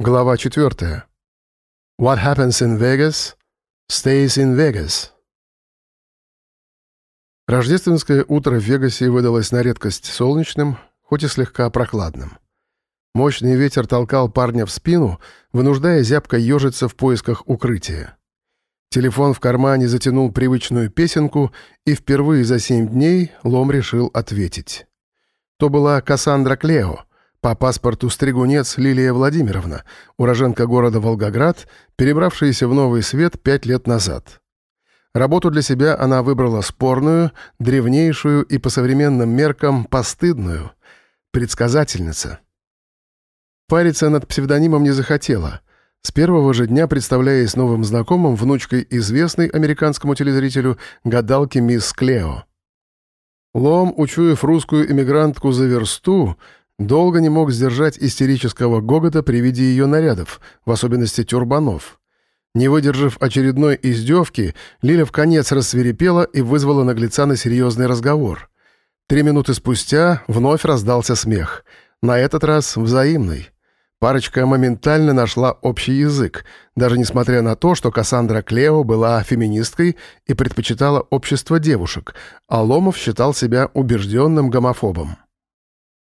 Глава 4. What happens in Vegas stays in Vegas. Рождественское утро в Вегасе выдалось на редкость солнечным, хоть и слегка прохладным. Мощный ветер толкал парня в спину, вынуждая зябко ежиться в поисках укрытия. Телефон в кармане затянул привычную песенку, и впервые за семь дней Лом решил ответить. То была Кассандра Клео — по паспорту стригунец Лилия Владимировна, уроженка города Волгоград, перебравшаяся в Новый Свет пять лет назад. Работу для себя она выбрала спорную, древнейшую и по современным меркам постыдную — предсказательница. Париться над псевдонимом не захотела. С первого же дня, представляясь новым знакомым, внучкой известной американскому телезрителю гадалки мисс Клео. Лом, учуяв русскую эмигрантку за версту, Долго не мог сдержать истерического гогота при виде ее нарядов, в особенности тюрбанов. Не выдержав очередной издевки, Лиля в конец рассверепела и вызвала наглеца на серьезный разговор. Три минуты спустя вновь раздался смех. На этот раз взаимный. Парочка моментально нашла общий язык, даже несмотря на то, что Кассандра Клео была феминисткой и предпочитала общество девушек, а Ломов считал себя убежденным гомофобом.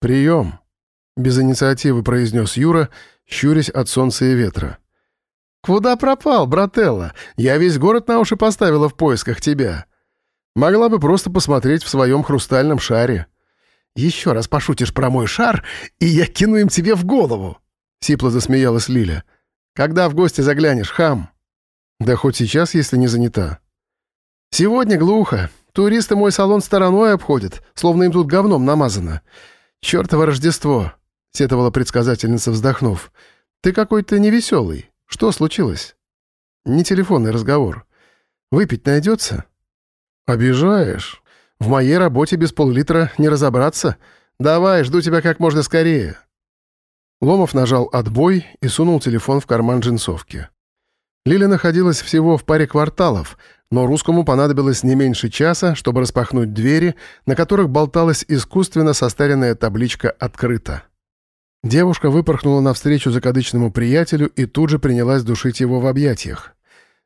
«Прием!» — без инициативы произнес Юра, щурясь от солнца и ветра. «Куда пропал, брателла? Я весь город на уши поставила в поисках тебя. Могла бы просто посмотреть в своем хрустальном шаре. Еще раз пошутишь про мой шар, и я кину им тебе в голову!» Сипло засмеялась Лиля. «Когда в гости заглянешь, хам?» «Да хоть сейчас, если не занята». «Сегодня глухо. Туристы мой салон стороной обходят, словно им тут говном намазано. «Чёртово Рождество!» — сетовала предсказательница, вздохнув. «Ты какой-то невеселый. Что случилось?» «Не телефонный разговор. Выпить найдется?» «Обижаешь. В моей работе без пол-литра не разобраться. Давай, жду тебя как можно скорее». Ломов нажал «отбой» и сунул телефон в карман джинсовки. Лиля находилась всего в паре кварталов, но русскому понадобилось не меньше часа, чтобы распахнуть двери, на которых болталась искусственно состаренная табличка «Открыто». Девушка выпорхнула навстречу закадычному приятелю и тут же принялась душить его в объятиях.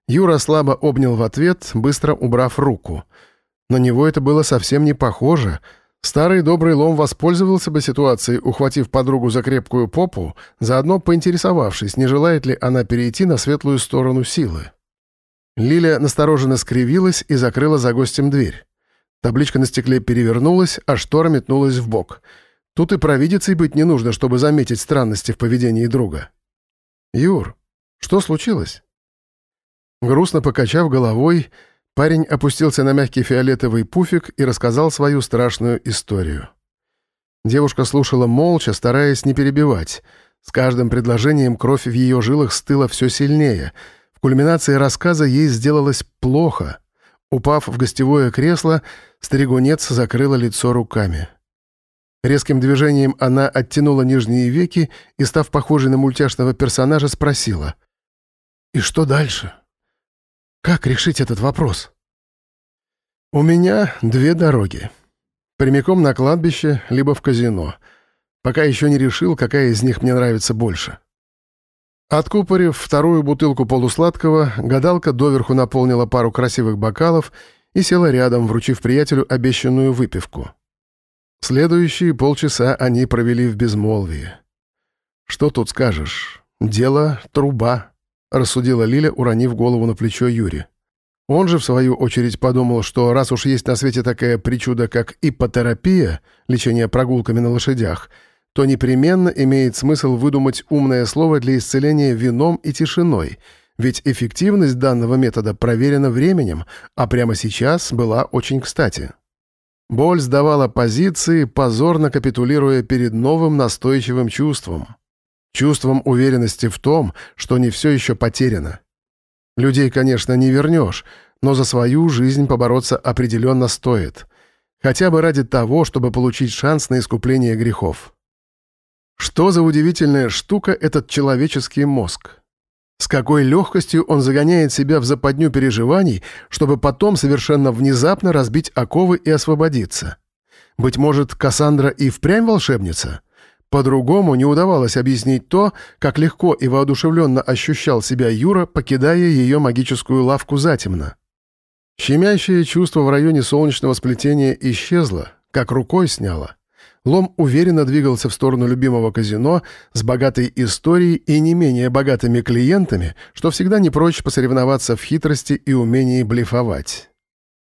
Юра слабо обнял в ответ, быстро убрав руку. На него это было совсем не похоже — Старый добрый лом воспользовался бы ситуацией, ухватив подругу за крепкую попу, заодно поинтересовавшись, не желает ли она перейти на светлую сторону силы. Лиля настороженно скривилась и закрыла за гостем дверь. Табличка на стекле перевернулась, а штора метнулась в бок. Тут и провидицей быть не нужно, чтобы заметить странности в поведении друга. «Юр, что случилось?» Грустно покачав головой, Парень опустился на мягкий фиолетовый пуфик и рассказал свою страшную историю. Девушка слушала молча, стараясь не перебивать. С каждым предложением кровь в ее жилах стыла все сильнее. Кульминации рассказа ей сделалось плохо. Упав в гостевое кресло, стригунец закрыла лицо руками. Резким движением она оттянула нижние веки и, став похожей на мультяшного персонажа, спросила. «И что дальше?» Как решить этот вопрос? У меня две дороги. Прямиком на кладбище, либо в казино. Пока еще не решил, какая из них мне нравится больше. Откупорив вторую бутылку полусладкого, гадалка доверху наполнила пару красивых бокалов и села рядом, вручив приятелю обещанную выпивку. Следующие полчаса они провели в безмолвии. «Что тут скажешь? Дело — труба», рассудила Лиля, уронив голову на плечо Юри. Он же, в свою очередь, подумал, что раз уж есть на свете такая причуда, как ипотерапия, лечение прогулками на лошадях, то непременно имеет смысл выдумать умное слово для исцеления вином и тишиной, ведь эффективность данного метода проверена временем, а прямо сейчас была очень кстати. Боль сдавала позиции, позорно капитулируя перед новым настойчивым чувством — чувством уверенности в том, что не все еще потеряно. Людей, конечно, не вернешь, но за свою жизнь побороться определенно стоит. Хотя бы ради того, чтобы получить шанс на искупление грехов. Что за удивительная штука этот человеческий мозг? С какой легкостью он загоняет себя в западню переживаний, чтобы потом совершенно внезапно разбить оковы и освободиться? Быть может, Кассандра и впрямь волшебница? По-другому не удавалось объяснить то, как легко и воодушевленно ощущал себя Юра, покидая ее магическую лавку затемно. Щемящее чувство в районе солнечного сплетения исчезло, как рукой сняло. Лом уверенно двигался в сторону любимого казино с богатой историей и не менее богатыми клиентами, что всегда не прочь посоревноваться в хитрости и умении блефовать.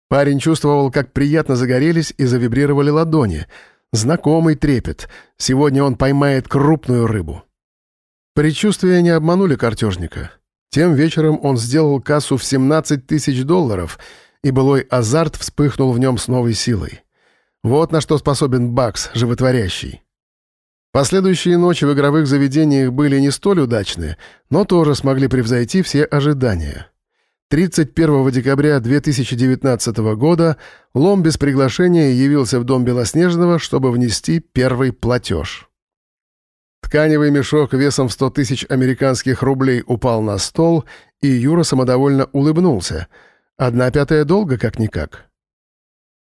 Парень чувствовал, как приятно загорелись и завибрировали ладони — Знакомый трепет. Сегодня он поймает крупную рыбу. Предчувствия не обманули картежника. Тем вечером он сделал кассу в 17 тысяч долларов, и былой азарт вспыхнул в нем с новой силой. Вот на что способен Бакс, животворящий. Последующие ночи в игровых заведениях были не столь удачные, но тоже смогли превзойти все ожидания. 31 декабря 2019 года Лом без приглашения явился в дом Белоснежного, чтобы внести первый платеж. Тканевый мешок весом в 100 тысяч американских рублей упал на стол, и Юра самодовольно улыбнулся. Одна пятая долга, как-никак.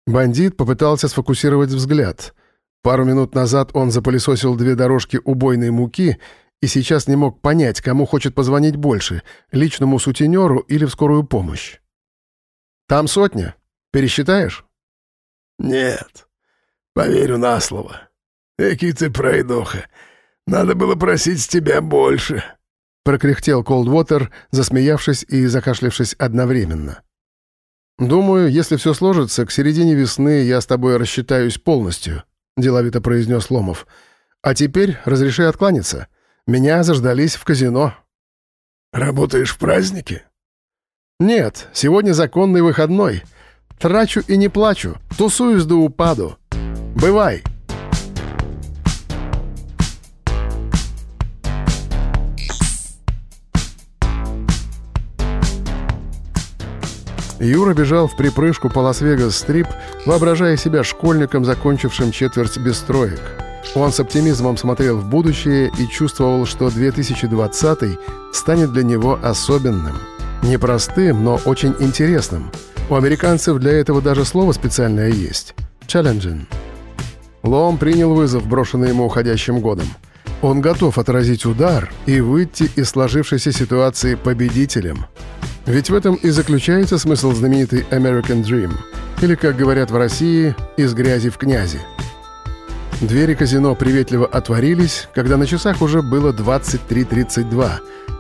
Бандит попытался сфокусировать взгляд. Пару минут назад он запылесосил две дорожки убойной муки — и сейчас не мог понять, кому хочет позвонить больше — личному сутенеру или в скорую помощь. «Там сотня. Пересчитаешь?» «Нет. Поверю на слово. Эки ты пройдоха. Надо было просить с тебя больше», — прокряхтел Колдвотер, засмеявшись и закашлявшись одновременно. «Думаю, если все сложится, к середине весны я с тобой рассчитаюсь полностью», — деловито произнес Ломов. «А теперь разреши откланяться. Меня заждались в казино». «Работаешь в празднике?» «Нет, сегодня законный выходной. Трачу и не плачу, тусуюсь до упаду. Бывай!» Юра бежал в припрыжку по Лас-Вегас-стрип, воображая себя школьником, закончившим четверть без троек. Он с оптимизмом смотрел в будущее и чувствовал, что 2020 станет для него особенным. Непростым, но очень интересным. У американцев для этого даже слово специальное есть — «challenging». Лом принял вызов, брошенный ему уходящим годом. Он готов отразить удар и выйти из сложившейся ситуации победителем. Ведь в этом и заключается смысл знаменитой American Dream, или, как говорят в России, «из грязи в князи». Двери казино приветливо отворились, когда на часах уже было 23.32,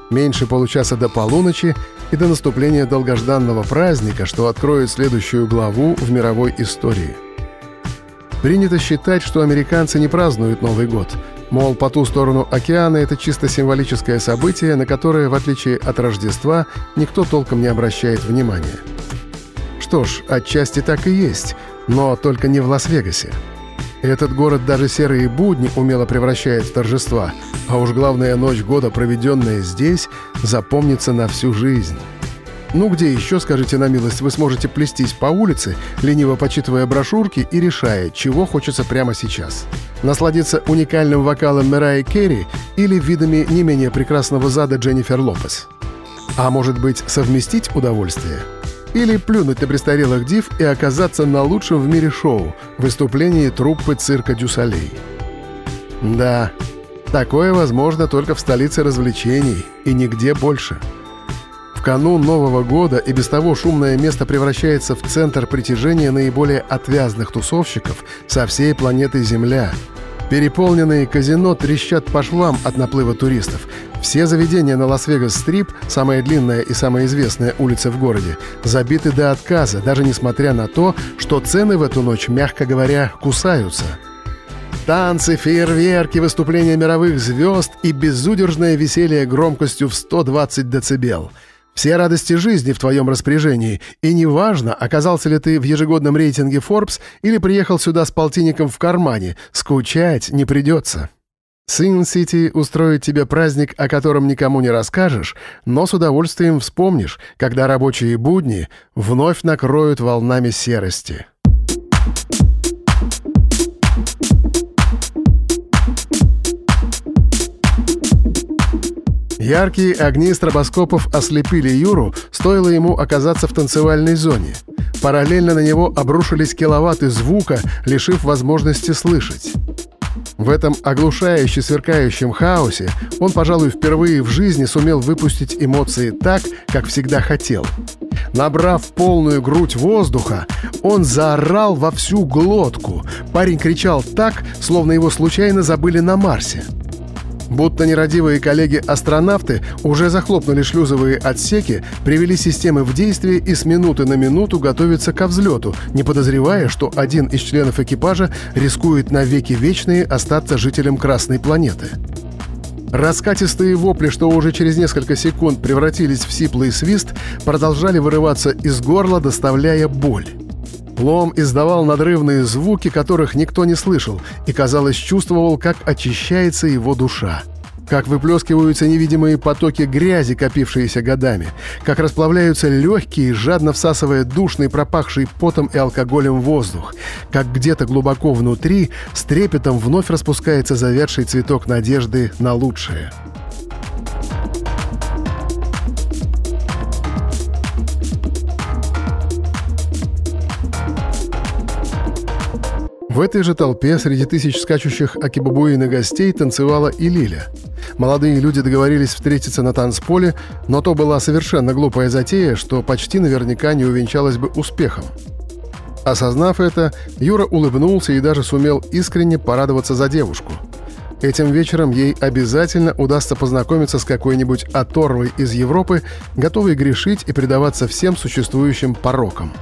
меньше получаса до полуночи и до наступления долгожданного праздника, что откроет следующую главу в мировой истории. Принято считать, что американцы не празднуют Новый год. Мол, по ту сторону океана это чисто символическое событие, на которое, в отличие от Рождества, никто толком не обращает внимания. Что ж, отчасти так и есть, но только не в Лас-Вегасе. Этот город даже серые будни умело превращает в торжества, а уж главная ночь года, проведенная здесь, запомнится на всю жизнь. Ну где еще, скажите на милость, вы сможете плестись по улице, лениво почитывая брошюрки и решая, чего хочется прямо сейчас? Насладиться уникальным вокалом Мэрайи Керри или видами не менее прекрасного зада Дженнифер Лопес? А может быть, совместить удовольствие? Или плюнуть на престарелых див и оказаться на лучшем в мире шоу — выступлении труппы цирка Дюсалей. Да, такое возможно только в столице развлечений и нигде больше. Канун Нового года и без того шумное место превращается в центр притяжения наиболее отвязных тусовщиков со всей планеты Земля — Переполненные казино трещат по швам от наплыва туристов. Все заведения на Лас-Вегас-стрип, самая длинная и самая известная улица в городе, забиты до отказа, даже несмотря на то, что цены в эту ночь, мягко говоря, кусаются. Танцы, фейерверки, выступления мировых звезд и безудержное веселье громкостью в 120 децибел — все радости жизни в твоем распоряжении, и неважно, оказался ли ты в ежегодном рейтинге Forbes или приехал сюда с полтинником в кармане, скучать не придется. Син-Сити устроит тебе праздник, о котором никому не расскажешь, но с удовольствием вспомнишь, когда рабочие будни вновь накроют волнами серости. Яркие огни стробоскопов ослепили Юру, стоило ему оказаться в танцевальной зоне. Параллельно на него обрушились киловатты звука, лишив возможности слышать. В этом оглушающе сверкающем хаосе он, пожалуй, впервые в жизни сумел выпустить эмоции так, как всегда хотел. Набрав полную грудь воздуха, он заорал во всю глотку. Парень кричал так, словно его случайно забыли на Марсе. Будто нерадивые коллеги-астронавты уже захлопнули шлюзовые отсеки, привели системы в действие и с минуты на минуту готовятся ко взлету, не подозревая, что один из членов экипажа рискует навеки вечные остаться жителем Красной планеты. Раскатистые вопли, что уже через несколько секунд превратились в сиплый свист, продолжали вырываться из горла, доставляя боль. Лом издавал надрывные звуки, которых никто не слышал, и, казалось, чувствовал, как очищается его душа. Как выплескиваются невидимые потоки грязи, копившиеся годами. Как расплавляются легкие, жадно всасывая душный, пропахший потом и алкоголем воздух. Как где-то глубоко внутри с трепетом вновь распускается завядший цветок надежды на лучшее. В этой же толпе среди тысяч скачущих акибабуин и гостей танцевала и Лиля. Молодые люди договорились встретиться на танцполе, но то была совершенно глупая затея, что почти наверняка не увенчалась бы успехом. Осознав это, Юра улыбнулся и даже сумел искренне порадоваться за девушку. Этим вечером ей обязательно удастся познакомиться с какой-нибудь оторвой из Европы, готовой грешить и предаваться всем существующим порокам.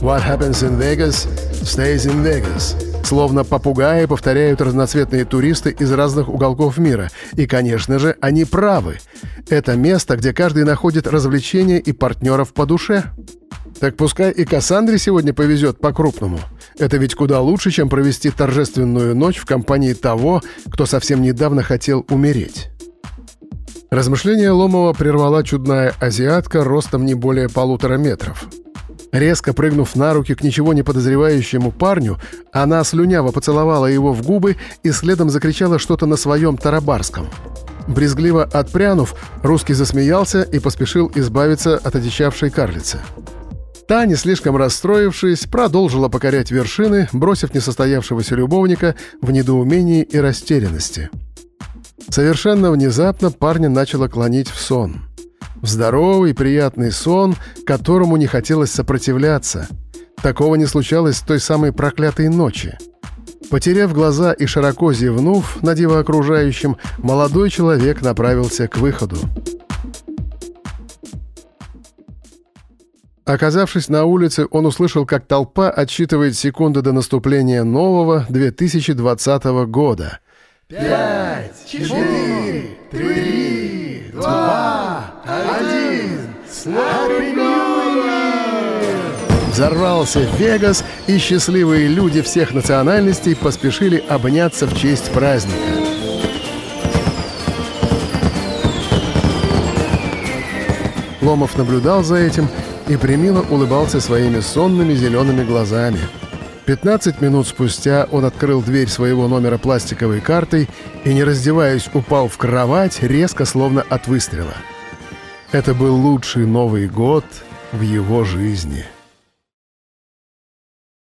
What happens in Vegas stays in Vegas. Словно попугаи повторяют разноцветные туристы из разных уголков мира. И, конечно же, они правы. Это место, где каждый находит развлечения и партнеров по душе. Так пускай и Кассандре сегодня повезет по-крупному. Это ведь куда лучше, чем провести торжественную ночь в компании того, кто совсем недавно хотел умереть. Размышление Ломова прервала чудная азиатка ростом не более полутора метров. Резко прыгнув на руки к ничего не подозревающему парню, она слюняво поцеловала его в губы и следом закричала что-то на своем тарабарском. Брезгливо отпрянув, русский засмеялся и поспешил избавиться от одичавшей карлицы. Та, не слишком расстроившись, продолжила покорять вершины, бросив несостоявшегося любовника в недоумении и растерянности. Совершенно внезапно парня начало клонить в сон — в здоровый, приятный сон, которому не хотелось сопротивляться. Такого не случалось с той самой проклятой ночи. Потеряв глаза и широко зевнув на диво окружающим, молодой человек направился к выходу. Оказавшись на улице, он услышал, как толпа отсчитывает секунды до наступления нового 2020 года. «Пять, четыре, три, два, один! Happy Взорвался Вегас, и счастливые люди всех национальностей поспешили обняться в честь праздника. Ломов наблюдал за этим и примило улыбался своими сонными зелеными глазами. 15 минут спустя он открыл дверь своего номера пластиковой картой и, не раздеваясь, упал в кровать, резко, словно от выстрела. Это был лучший Новый год в его жизни.